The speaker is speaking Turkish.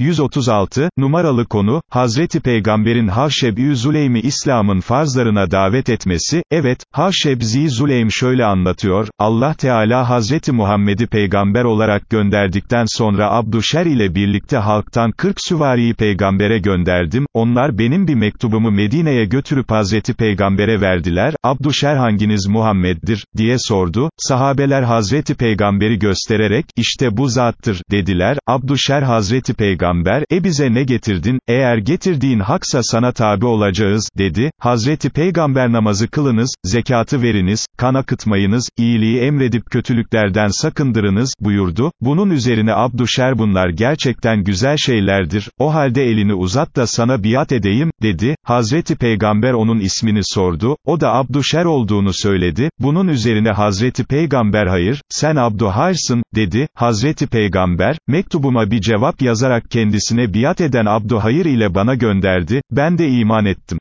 136, numaralı konu, Hazreti Peygamberin Havşeb-i Zuleym'i İslam'ın farzlarına davet etmesi, evet, Havşeb-i Zuleym şöyle anlatıyor, Allah Teala Hazreti Muhammed'i peygamber olarak gönderdikten sonra Abdüşer ile birlikte halktan 40 süvariyi peygambere gönderdim, onlar benim bir mektubumu Medine'ye götürüp Hazreti Peygamber'e verdiler, Abdüşer hanginiz Muhammed'dir, diye sordu, sahabeler Hazreti Peygamber'i göstererek, işte bu zattır, dediler, Abdüşer Hazreti Peygamber, e bize ne getirdin, eğer getirdiğin haksa sana tabi olacağız, dedi, Hazreti Peygamber namazı kılınız, zekatı veriniz, kan akıtmayınız, iyiliği emredip kötülüklerden sakındırınız, buyurdu, bunun üzerine Abdüşer bunlar gerçekten güzel şeylerdir, o halde elini uzat da sana biat edeyim, dedi, Hazreti Peygamber onun ismini sordu, o da Abdüşer olduğunu söyledi, bunun üzerine Hazreti Peygamber hayır, sen Abduharsın, dedi, Hazreti Peygamber, mektubuma bir cevap yazarak kendisine biat eden Abduhayır ile bana gönderdi, ben de iman ettim.